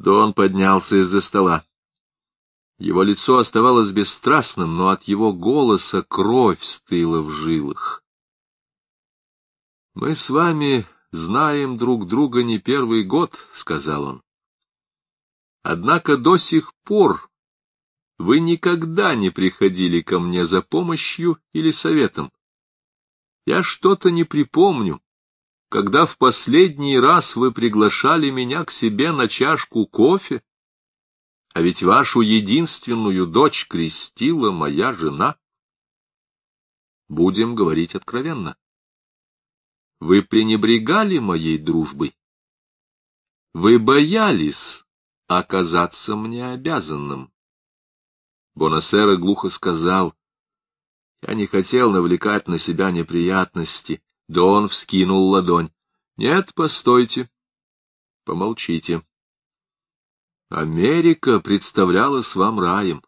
Дон поднялся из-за стола. Его лицо оставалось бесстрастным, но от его голоса кровь стыла в жилах. — Мы с вами знаем друг друга не первый год, — сказал он. — Однако до сих пор вы никогда не приходили ко мне за помощью или советом. Я что-то не припомню, когда в последний раз вы приглашали меня к себе на чашку кофе, а ведь вашу единственную дочь крестила моя жена. Будем говорить откровенно. Вы пренебрегали моей дружбой. Вы боялись оказаться мне обязанным. Бонасера глухо сказал, «Я не хотел навлекать на себя неприятности». Да он вскинул ладонь. «Нет, постойте. Помолчите. Америка представлялась вам раем.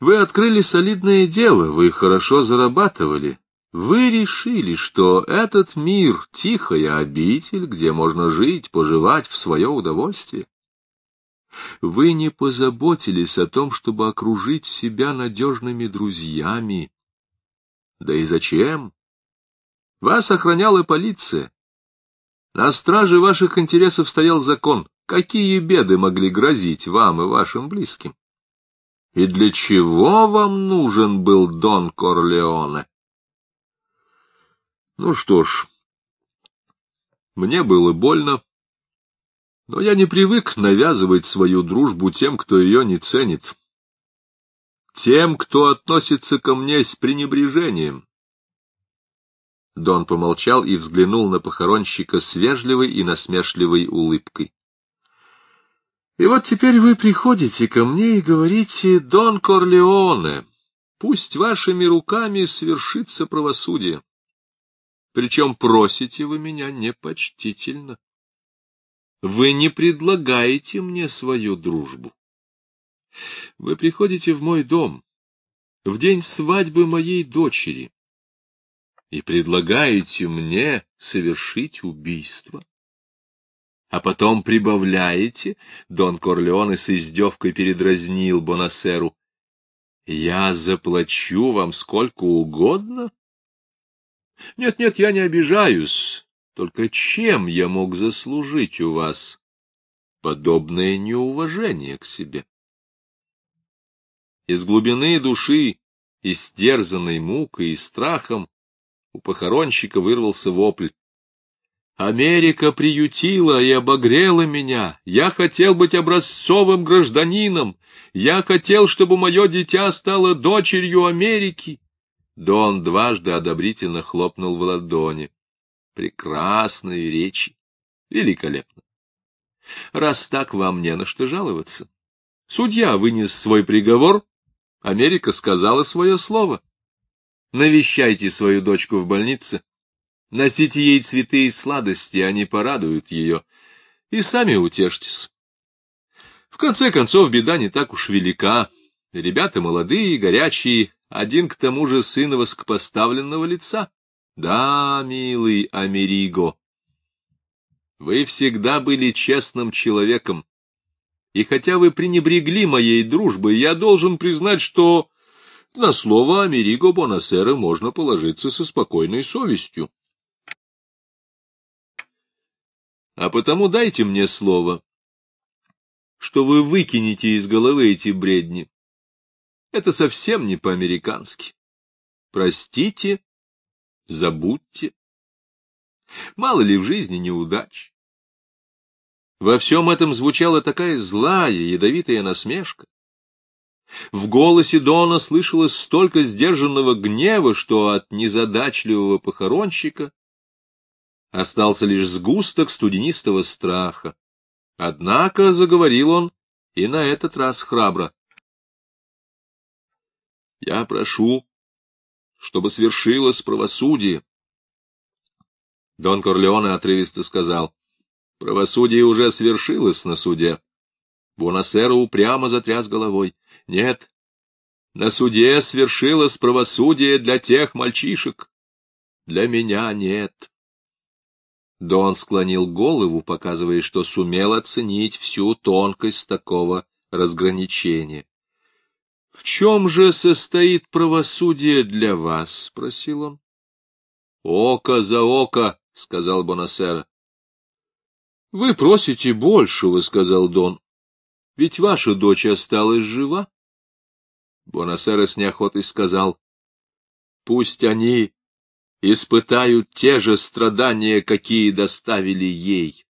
Вы открыли солидное дело, вы хорошо зарабатывали. Вы решили, что этот мир — тихая обитель, где можно жить, поживать в свое удовольствие. Вы не позаботились о том, чтобы окружить себя надежными друзьями. Да и зачем? Вас охраняла полиция. На страже ваших интересов стоял закон. Какие беды могли грозить вам и вашим близким? И для чего вам нужен был Дон Корлеоне? Ну что ж, мне было больно, но я не привык навязывать свою дружбу тем, кто ее не ценит, тем, кто относится ко мне с пренебрежением. Дон помолчал и взглянул на похоронщика с вежливой и насмешливой улыбкой. И вот теперь вы приходите ко мне и говорите, Дон Корлеоне, пусть вашими руками свершится правосудие. Причем просите вы меня непочтительно. Вы не предлагаете мне свою дружбу. Вы приходите в мой дом в день свадьбы моей дочери и предлагаете мне совершить убийство. А потом прибавляете, Дон Корлеоне с издевкой передразнил Бонасеру, я заплачу вам сколько угодно? Нет-нет, я не обижаюсь. Только чем я мог заслужить у вас подобное неуважение к себе? Из глубины души, истерзанной мукой и страхом, у похоронщика вырвался вопль. Америка приютила и обогрела меня. Я хотел быть образцовым гражданином. Я хотел, чтобы мое дитя стало дочерью Америки. Дон дважды одобрительно хлопнул в ладони. Прекрасные речи. Великолепно. Раз так, вам не на что жаловаться. Судья вынес свой приговор, Америка сказала свое слово. Навещайте свою дочку в больнице, носите ей цветы и сладости, они порадуют ее, и сами утешьтесь. В конце концов, беда не так уж велика. Ребята молодые, горячие, один к тому же сын воскопоставленного лица. Да, милый Америго, вы всегда были честным человеком, и хотя вы пренебрегли моей дружбой, я должен признать, что на слово Америго Бонасера можно положиться со спокойной совестью. А потому дайте мне слово, что вы выкинете из головы эти бредни. Это совсем не по-американски. Простите забудьте. Мало ли в жизни неудач. Во всем этом звучала такая злая, ядовитая насмешка. В голосе Дона слышалось столько сдержанного гнева, что от незадачливого похоронщика остался лишь сгусток студенистого страха. Однако заговорил он и на этот раз храбро. — Я прошу чтобы свершилось правосудие. Дон Корлеоне отрывисто сказал, правосудие уже свершилось на суде. Бонасера упрямо затряс головой. Нет, на суде свершилось правосудие для тех мальчишек. Для меня нет. Дон склонил голову, показывая, что сумел оценить всю тонкость такого разграничения. — В чем же состоит правосудие для вас? — спросил он. — Око за око, — сказал Бонасера. — Вы просите большего, — сказал Дон. — Ведь ваша дочь осталась жива. Бонасера с неохотой сказал. — Пусть они испытают те же страдания, какие доставили ей.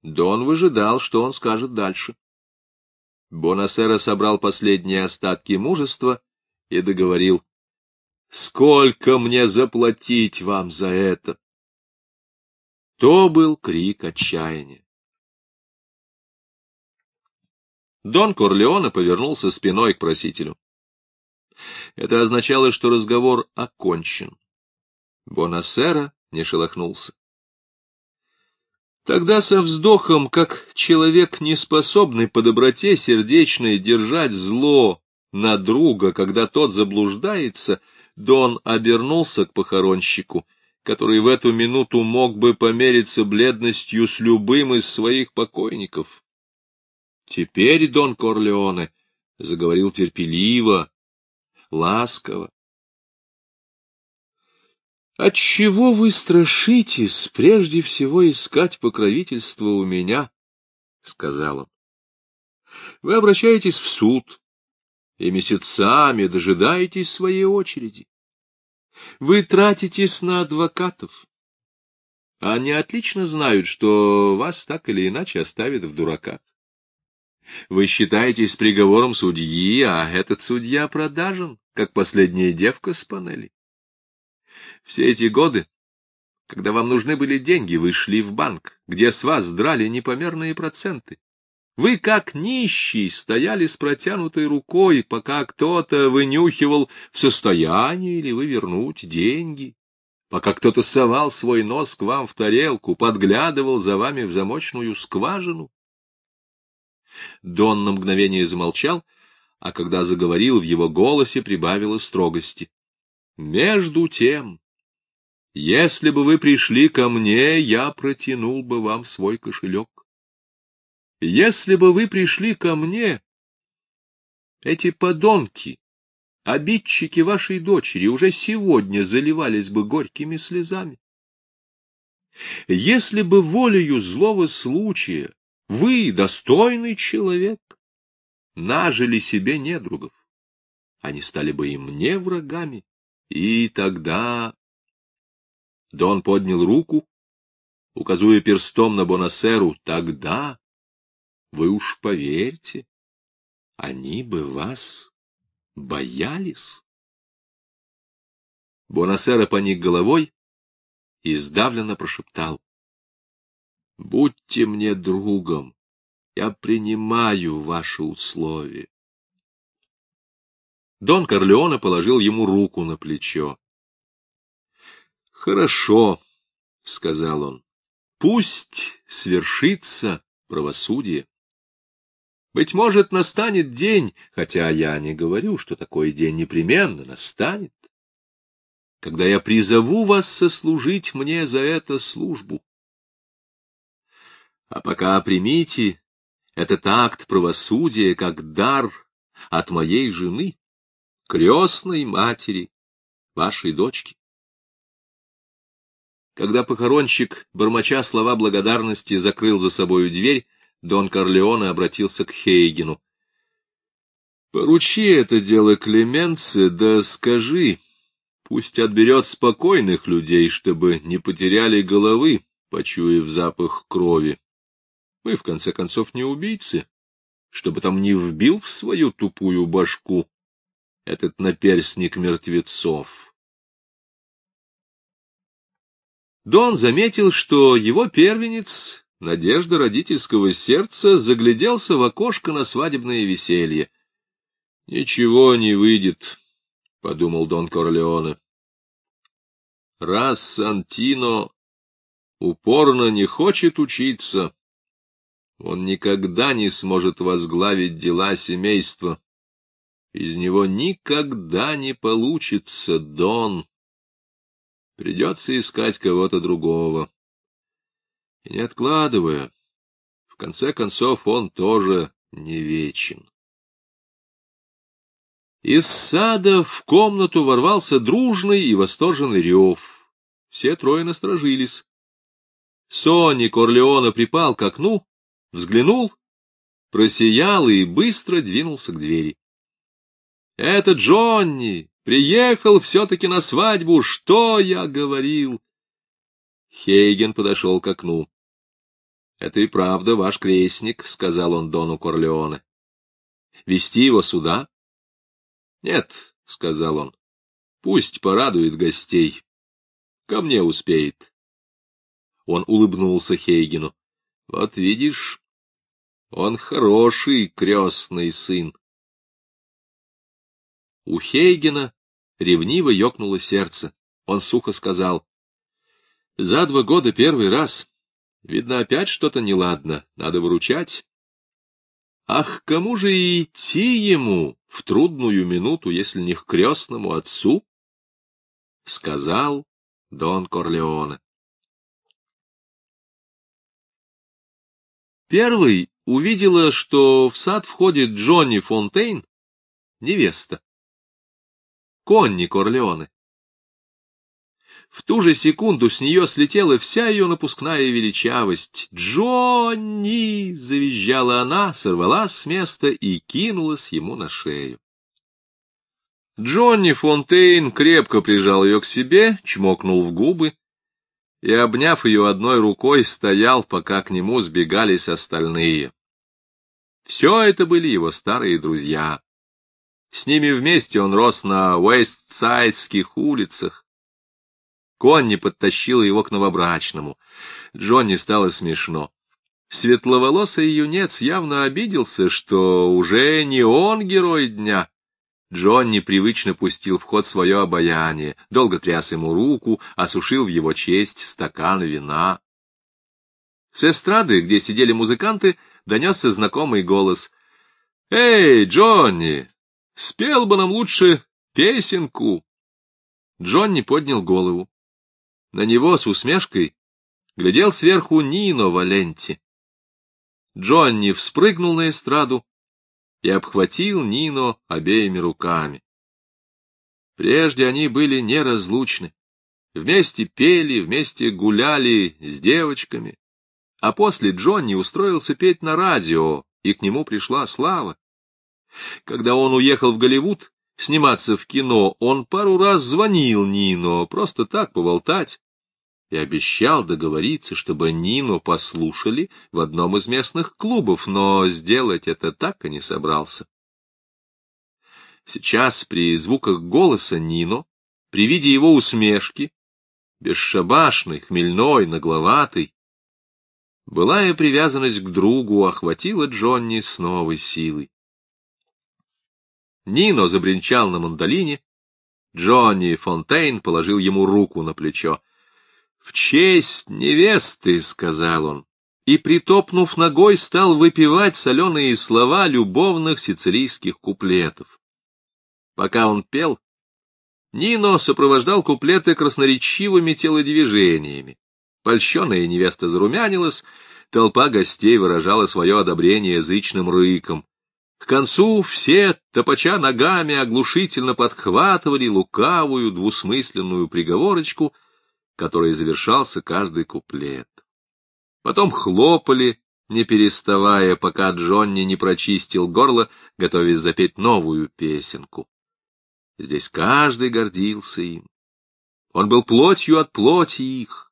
Дон выжидал, что он скажет дальше. Бонасера собрал последние остатки мужества и договорил. — Сколько мне заплатить вам за это? То был крик отчаяния. Дон Корлеоне повернулся спиной к просителю. Это означало, что разговор окончен. Бонасера не шелохнулся. Тогда со вздохом, как человек, не способный по доброте сердечной держать зло на друга, когда тот заблуждается, Дон обернулся к похоронщику, который в эту минуту мог бы помериться бледностью с любым из своих покойников. Теперь Дон Корлеоне заговорил терпеливо, ласково. Отчего вы страшитесь прежде всего искать покровительство у меня? — сказал он. — Вы обращаетесь в суд и месяцами дожидаетесь своей очереди. Вы тратитесь на адвокатов. Они отлично знают, что вас так или иначе оставят в дураках. Вы считаетесь приговором судьи, а этот судья продажен, как последняя девка с панели. Все эти годы, когда вам нужны были деньги, вы шли в банк, где с вас драли непомерные проценты. Вы, как нищий, стояли с протянутой рукой, пока кто-то вынюхивал, в состоянии ли вы вернуть деньги, пока кто-то совал свой нос к вам в тарелку, подглядывал за вами в замочную скважину. Дон на мгновение замолчал, а когда заговорил, в его голосе прибавило строгости. Между тем, если бы вы пришли ко мне, я протянул бы вам свой кошелек. Если бы вы пришли ко мне, эти подонки, обидчики вашей дочери, уже сегодня заливались бы горькими слезами. Если бы волею злого случая вы, достойный человек, нажили себе недругов, они стали бы и мне врагами, и тогда Дон поднял руку, указывая перстом на Бонасеру. Тогда, вы уж поверьте, они бы вас боялись. Бонасера поник головой и сдавленно прошептал. — Будьте мне другом, я принимаю ваши условия. Дон Корлеоне положил ему руку на плечо. Хорошо, — сказал он, — пусть свершится правосудие. Быть может, настанет день, хотя я не говорю, что такой день непременно настанет, когда я призову вас сослужить мне за это службу. А пока примите этот акт правосудия как дар от моей жены, крестной матери, вашей дочки. Когда похоронщик, бормоча слова благодарности, закрыл за собою дверь, Дон Корлеоне обратился к Хейгену. — Поручи это дело Клеменце, да скажи, пусть отберет спокойных людей, чтобы не потеряли головы, почуяв запах крови. Мы, в конце концов, не убийцы, чтобы там не вбил в свою тупую башку этот наперстник мертвецов. Дон заметил, что его первенец, надежда родительского сердца, загляделся в окошко на свадебное веселье. — Ничего не выйдет, — подумал Дон Корлеоне. Раз Сантино упорно не хочет учиться, он никогда не сможет возглавить дела семейства. Из него никогда не получится, Дон. Придется искать кого-то другого. И не откладывая, в конце концов он тоже не вечен. Из сада в комнату ворвался дружный и восторженный рев. Все трое насторожились. Сони Корлеона припал к окну, взглянул, просиял и быстро двинулся к двери. — Это Джонни! Приехал все-таки на свадьбу! Что я говорил? Хейген подошел к окну. — Это и правда ваш крестник, — сказал он Дону Корлеоне. — Вести его сюда? — Нет, — сказал он, — пусть порадует гостей. Ко мне успеет. Он улыбнулся Хейгену. — Вот видишь, он хороший крестный сын. У Хейгена ревниво ёкнуло сердце. Он сухо сказал. — За два года первый раз. Видно, опять что-то неладно. Надо выручать. Ах, кому же идти ему в трудную минуту, если не к крестному отцу? — сказал Дон Корлеоне. Первый увидела, что в сад входит Джонни Фонтейн, невеста. Конни Корлеоне. В ту же секунду с нее слетела вся ее напускная величавость. «Джонни!» — завизжала она, сорвалась с места и кинулась ему на шею. Джонни Фонтейн крепко прижал ее к себе, чмокнул в губы и, обняв ее одной рукой, стоял, пока к нему сбегались остальные. Все это были его старые друзья. С ними вместе он рос на Уэстсайдских улицах. Конни подтащила его к новобрачному. Джонни стало смешно. Светловолосый юнец явно обиделся, что уже не он герой дня. Джонни привычно пустил в ход свое обаяние, долго тряс ему руку, осушил в его честь стакан вина. С эстрады, где сидели музыканты, донесся знакомый голос. — Эй, Джонни, Спел бы нам лучше песенку. Джонни поднял голову. На него с усмешкой глядел сверху Нино Валенти. Джонни вспрыгнул на эстраду и обхватил Нино обеими руками. Прежде они были неразлучны. Вместе пели, вместе гуляли с девочками. А после Джонни устроился петь на радио, и к нему пришла слава. Когда он уехал в Голливуд сниматься в кино, он пару раз звонил Нино, просто так поболтать, и обещал договориться, чтобы Нино послушали в одном из местных клубов, но сделать это так и не собрался. Сейчас при звуках голоса Нино, при виде его усмешки, бесшабашной, хмельной, нагловатой, былая привязанность к другу охватила Джонни с новой силой. Нино забринчал на мандолине. Джонни Фонтейн положил ему руку на плечо. — В честь невесты, — сказал он, и, притопнув ногой, стал выпивать соленые слова любовных сицилийских куплетов. Пока он пел, Нино сопровождал куплеты красноречивыми телодвижениями. Польщенная невеста зарумянилась, толпа гостей выражала свое одобрение язычным рыком. К концу все, топача ногами, оглушительно подхватывали лукавую двусмысленную приговорочку, которой завершался каждый куплет. Потом хлопали, не переставая, пока Джонни не прочистил горло, готовясь запеть новую песенку. Здесь каждый гордился им. Он был плотью от плоти их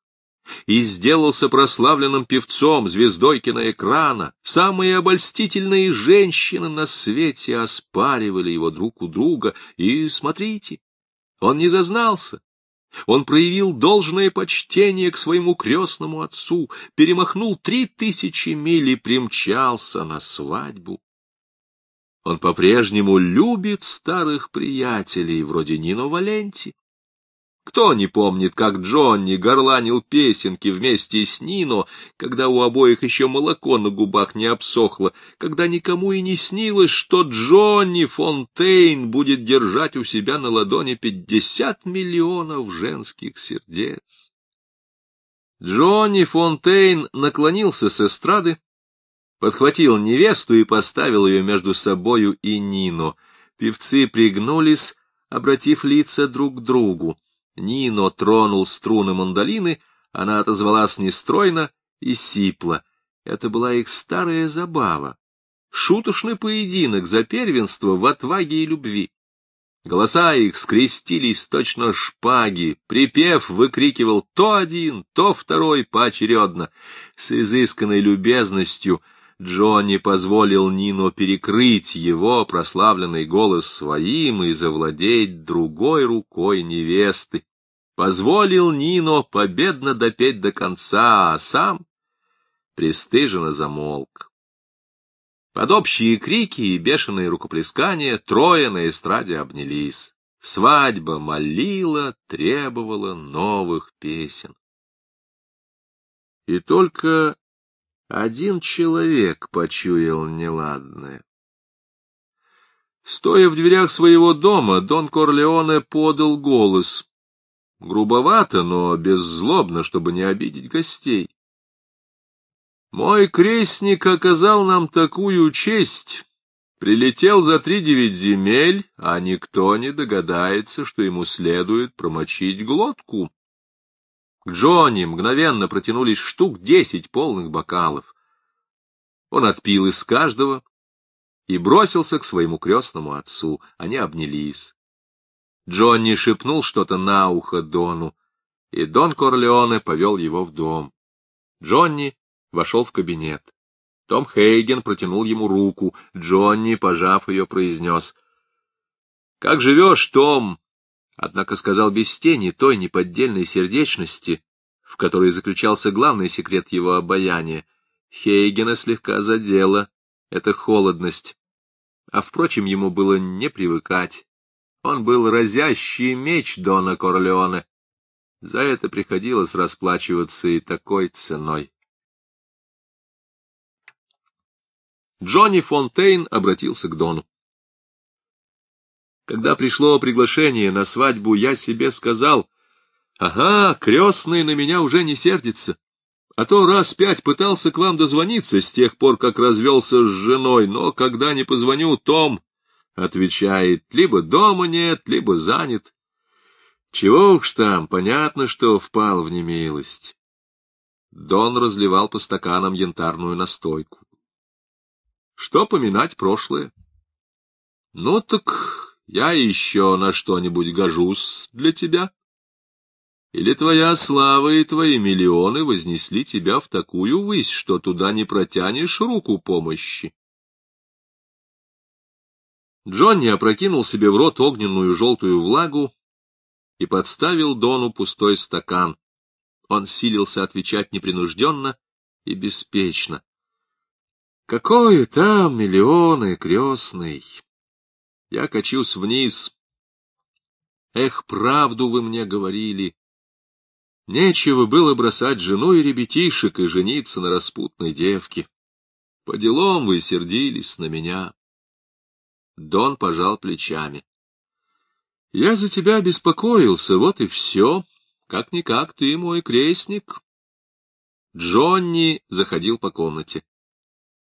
и сделался прославленным певцом, звездой киноэкрана. Самые обольстительные женщины на свете оспаривали его друг у друга, и, смотрите, он не зазнался. Он проявил должное почтение к своему крестному отцу, перемахнул три тысячи миль и примчался на свадьбу. Он по-прежнему любит старых приятелей, вроде Нино Валенти. Кто не помнит, как Джонни горланил песенки вместе с Нино, когда у обоих еще молоко на губах не обсохло, когда никому и не снилось, что Джонни Фонтейн будет держать у себя на ладони пятьдесят миллионов женских сердец? Джонни Фонтейн наклонился с эстрады, подхватил невесту и поставил ее между собою и Нино. Певцы пригнулись, обратив лица друг к другу. Нино тронул струны мандолины, она отозвалась нестройно и сипло. Это была их старая забава. Шуточный поединок за первенство в отваге и любви. Голоса их скрестились точно шпаги, припев выкрикивал то один, то второй поочередно. С изысканной любезностью Джонни позволил Нино перекрыть его прославленный голос своим и завладеть другой рукой невесты. Позволил Нино победно допеть до конца, а сам пристыженно замолк. Под общие крики и бешеные рукоплескания трое на эстраде обнялись. Свадьба молила, требовала новых песен. И только один человек почуял неладное. Стоя в дверях своего дома, Дон Корлеоне подал голос. Грубовато, но беззлобно, чтобы не обидеть гостей. Мой крестник оказал нам такую честь. Прилетел за три девять земель, а никто не догадается, что ему следует промочить глотку. К Джонни мгновенно протянулись штук десять полных бокалов. Он отпил из каждого и бросился к своему крестному отцу. Они обнялись. Джонни шепнул что-то на ухо Дону, и Дон Корлеоне повел его в дом. Джонни вошел в кабинет. Том Хейген протянул ему руку. Джонни, пожав ее, произнес. — Как живешь, Том? Однако сказал без тени той неподдельной сердечности, в которой заключался главный секрет его обаяния. Хейгена слегка задела эта холодность. А, впрочем, ему было не привыкать. Он был разящий меч Дона Корлеоне. За это приходилось расплачиваться и такой ценой. Джонни Фонтейн обратился к Дону. Когда пришло приглашение на свадьбу, я себе сказал, «Ага, крестный на меня уже не сердится, а то раз пять пытался к вам дозвониться с тех пор, как развелся с женой, но когда не позвоню, Том отвечает, либо дома нет, либо занят. Чего уж там, понятно, что впал в немилость». Дон разливал по стаканам янтарную настойку. Что поминать прошлое? Ну так я еще на что-нибудь гожусь для тебя. Или твоя слава и твои миллионы вознесли тебя в такую высь, что туда не протянешь руку помощи? Джонни опрокинул себе в рот огненную желтую влагу и подставил Дону пустой стакан. Он силился отвечать непринужденно и беспечно. Какое там миллионы, крестный! Я качусь вниз. Эх, правду вы мне говорили. Нечего было бросать жену и ребятишек и жениться на распутной девке. По делам вы сердились на меня. Дон пожал плечами. Я за тебя беспокоился, вот и все. Как-никак ты мой крестник. Джонни заходил по комнате.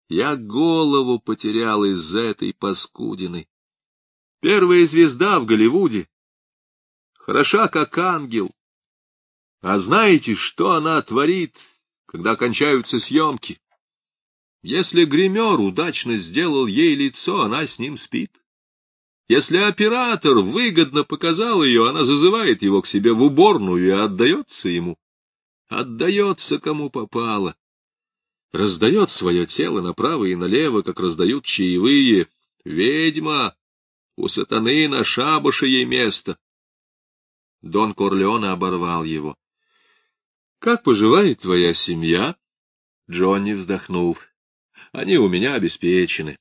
Я голову потерял из-за этой паскудины. Первая звезда в Голливуде. Хороша, как ангел. А знаете, что она творит, когда кончаются съемки? Если гример удачно сделал ей лицо, она с ним спит. Если оператор выгодно показал ее, она зазывает его к себе в уборную и отдается ему. Отдается, кому попало раздает свое тело направо и налево, как раздают чаевые. Ведьма! У сатаны на шабаше ей место. Дон Корлеоне оборвал его. — Как поживает твоя семья? Джонни вздохнул. — Они у меня обеспечены.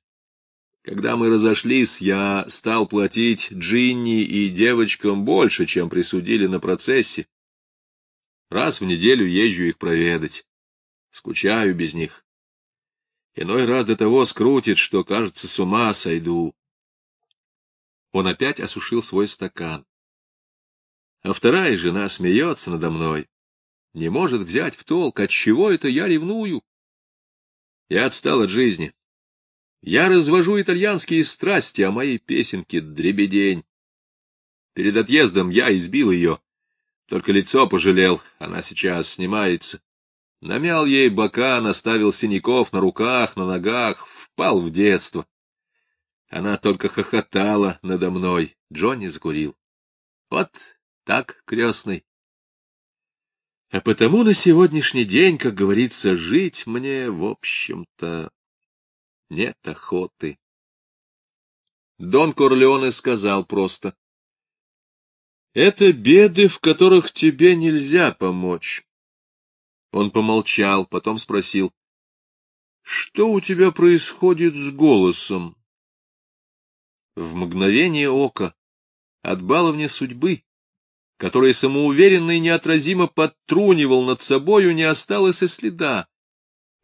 Когда мы разошлись, я стал платить Джинни и девочкам больше, чем присудили на процессе. Раз в неделю езжу их проведать. Скучаю без них. Иной раз до того скрутит, что, кажется, с ума сойду. Он опять осушил свой стакан. А вторая жена смеется надо мной. не может взять в толк, от чего это я ревную. Я отстал от жизни. Я развожу итальянские страсти, а моей песенке дребедень. Перед отъездом я избил ее, только лицо пожалел, она сейчас снимается. Намял ей бока, наставил синяков на руках, на ногах, впал в детство. Она только хохотала надо мной, Джонни закурил. Вот так, крестный. А потому на сегодняшний день, как говорится, жить мне, в общем-то, нет охоты. Дон Корлеоне сказал просто. — Это беды, в которых тебе нельзя помочь. Он помолчал, потом спросил. — Что у тебя происходит с голосом? В мгновение ока от баловня судьбы который самоуверенно и неотразимо подтрунивал над собою, не осталось и следа.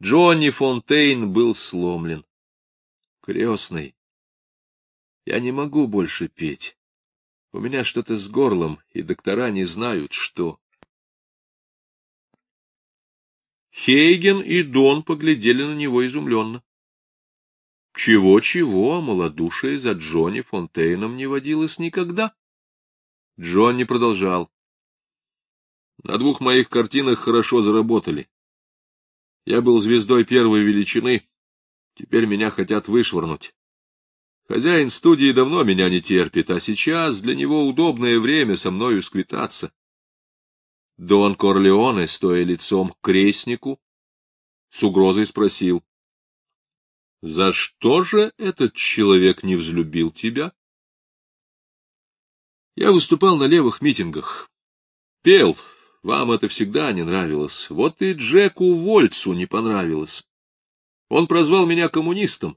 Джонни Фонтейн был сломлен. Крестный, я не могу больше петь. У меня что-то с горлом, и доктора не знают, что. Хейген и Дон поглядели на него изумленно. Чего-чего, а малодушие за Джонни Фонтейном не водилось никогда. Джонни продолжал. На двух моих картинах хорошо заработали. Я был звездой первой величины, теперь меня хотят вышвырнуть. Хозяин студии давно меня не терпит, а сейчас для него удобное время со мною сквитаться. Дон Корлеоне, стоя лицом к крестнику, с угрозой спросил. — За что же этот человек не взлюбил тебя? Я выступал на левых митингах. Пел. Вам это всегда не нравилось. Вот и Джеку Вольцу не понравилось. Он прозвал меня коммунистом,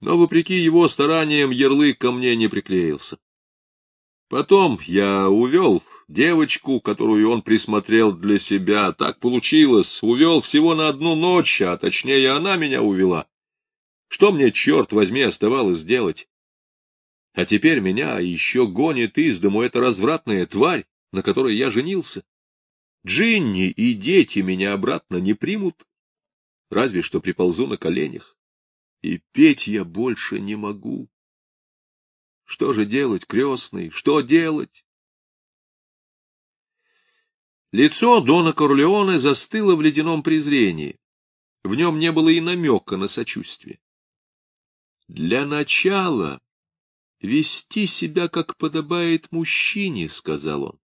но, вопреки его стараниям, ярлык ко мне не приклеился. Потом я увел девочку, которую он присмотрел для себя. Так получилось. Увел всего на одну ночь, а точнее она меня увела. Что мне, черт возьми, оставалось делать? А теперь меня еще гонит из дому эта развратная тварь, на которой я женился. Джинни и дети меня обратно не примут, разве что приползу на коленях. И петь я больше не могу. Что же делать, крестный, что делать? Лицо Дона Корлеоне застыло в ледяном презрении. В нем не было и намека на сочувствие. Для начала вести себя, как подобает мужчине, — сказал он.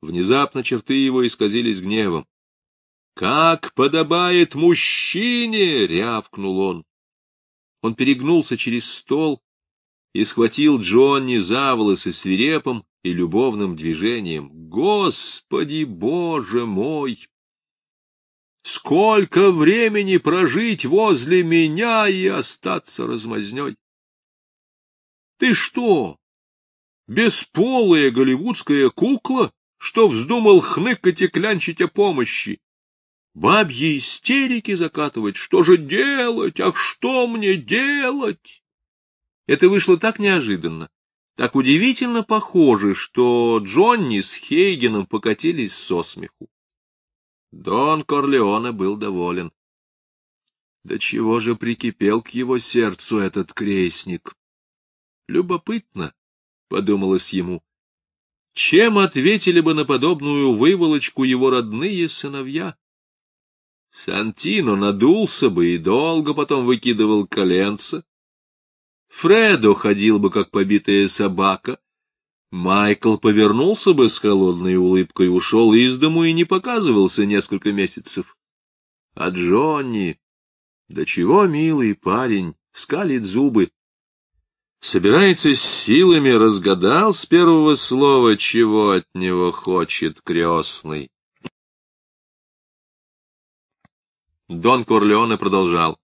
Внезапно черты его исказились гневом. — Как подобает мужчине! — рявкнул он. Он перегнулся через стол и схватил Джонни за волосы свирепым и любовным движением. Господи, Боже мой! Сколько времени прожить возле меня и остаться размазней! Ты что, бесполая голливудская кукла, что вздумал хныкать и клянчить о помощи? Бабьи истерики закатывать, что же делать, ах, что мне делать? Это вышло так неожиданно, так удивительно похоже, что Джонни с Хейгеном покатились со смеху. Дон Корлеоне был доволен. Да чего же прикипел к его сердцу этот крестник? Любопытно, — подумалось ему, — чем ответили бы на подобную выволочку его родные сыновья? Сантино надулся бы и долго потом выкидывал коленца. Фредо ходил бы, как побитая собака. Майкл повернулся бы с холодной улыбкой, ушел из дому и не показывался несколько месяцев. А Джонни... Да чего милый парень, скалит зубы, собирается с силами, разгадал с первого слова, чего от него хочет крестный. Дон Корлеоне продолжал.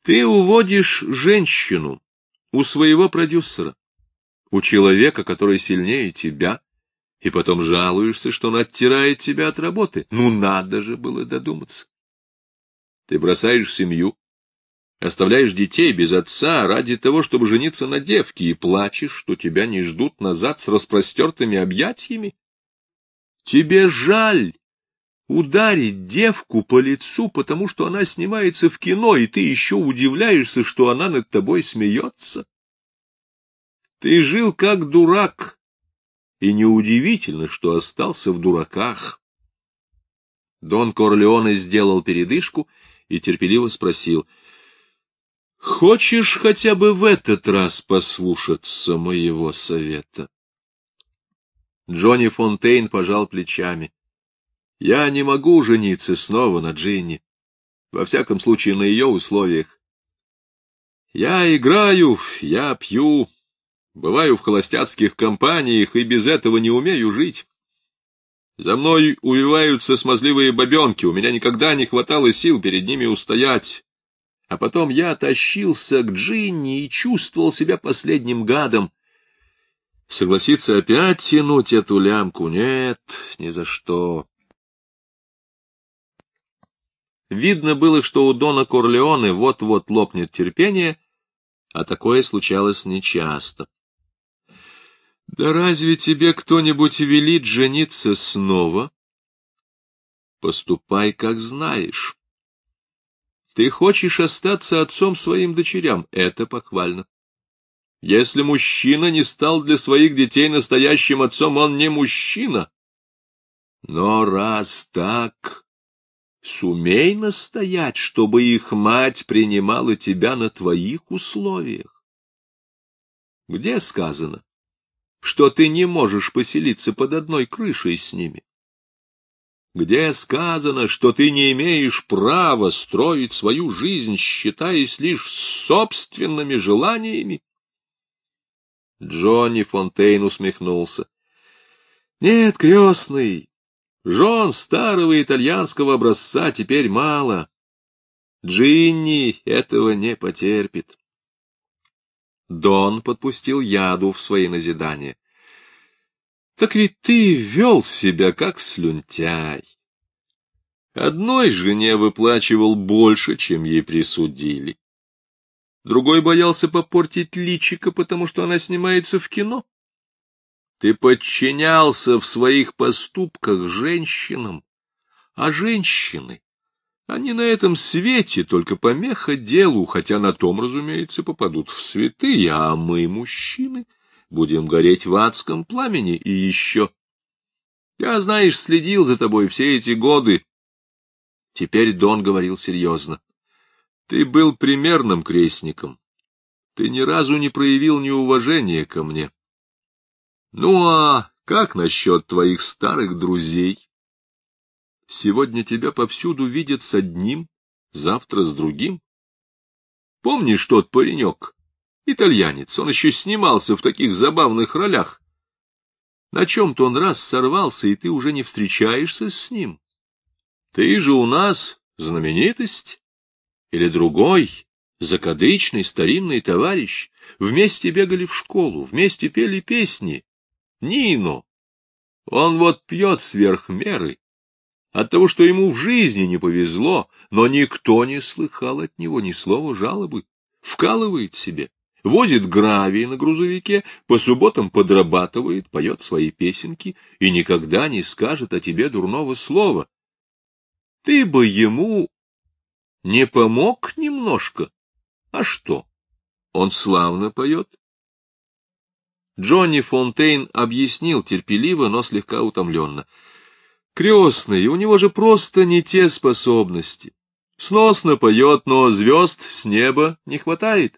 Ты уводишь женщину у своего продюсера, у человека, который сильнее тебя, и потом жалуешься, что он оттирает тебя от работы. Ну, надо же было додуматься. Ты бросаешь семью, Оставляешь детей без отца ради того, чтобы жениться на девке, и плачешь, что тебя не ждут назад с распростертыми объятиями? Тебе жаль ударить девку по лицу, потому что она снимается в кино, и ты еще удивляешься, что она над тобой смеется? Ты жил как дурак, и неудивительно, что остался в дураках. Дон Корлеоне сделал передышку и терпеливо спросил, — Хочешь хотя бы в этот раз послушаться моего совета? Джонни Фонтейн пожал плечами. — Я не могу жениться снова на Джинни, во всяком случае на ее условиях. Я играю, я пью, бываю в холостяцких компаниях и без этого не умею жить. За мной увиваются смазливые бабенки, у меня никогда не хватало сил перед ними устоять. А потом я тащился к Джинни и чувствовал себя последним гадом. Согласиться опять тянуть эту лямку? Нет, ни за что. Видно было, что у Дона Корлеоне вот-вот лопнет терпение, а такое случалось нечасто. Да разве тебе кто-нибудь велит жениться снова? Поступай, как знаешь. Ты хочешь остаться отцом своим дочерям, это похвально. Если мужчина не стал для своих детей настоящим отцом, он не мужчина. Но раз так, сумей настоять, чтобы их мать принимала тебя на твоих условиях. Где сказано? Что ты не можешь поселиться под одной крышей с ними? Где сказано, что ты не имеешь права строить свою жизнь, считаясь лишь собственными желаниями? Джонни Фонтейн усмехнулся. — Нет, крестный, жен старого итальянского образца теперь мало. Джинни этого не потерпит. Дон подпустил яду в свои назидания. — Так ведь ты вел себя как слюнтяй. Одной жене выплачивал больше, чем ей присудили. Другой боялся попортить личико, потому что она снимается в кино. Ты подчинялся в своих поступках женщинам, а женщины они на этом свете только помеха делу, хотя на том, разумеется, попадут в святые, а мы, мужчины, будем гореть в адском пламени и еще. Я, знаешь, следил за тобой все эти годы. Теперь Дон говорил серьезно. Ты был примерным крестником. Ты ни разу не проявил неуважения ко мне. Ну а как насчет твоих старых друзей? Сегодня тебя повсюду видят с одним, завтра с другим. Помнишь тот паренек, итальянец, он еще снимался в таких забавных ролях. На чем-то он раз сорвался, и ты уже не встречаешься с ним. Ты же у нас знаменитость. Или другой, закадычный старинный товарищ. Вместе бегали в школу, вместе пели песни. Нино. Он вот пьет сверх меры, от того, что ему в жизни не повезло, но никто не слыхал от него ни слова жалобы, вкалывает себе, возит гравий на грузовике, по субботам подрабатывает, поет свои песенки и никогда не скажет о тебе дурного слова. Ты бы ему не помог немножко? А что? Он славно поет. Джонни Фонтейн объяснил терпеливо, но слегка утомленно — Крестный, у него же просто не те способности. Сносно поет, но звезд с неба не хватает.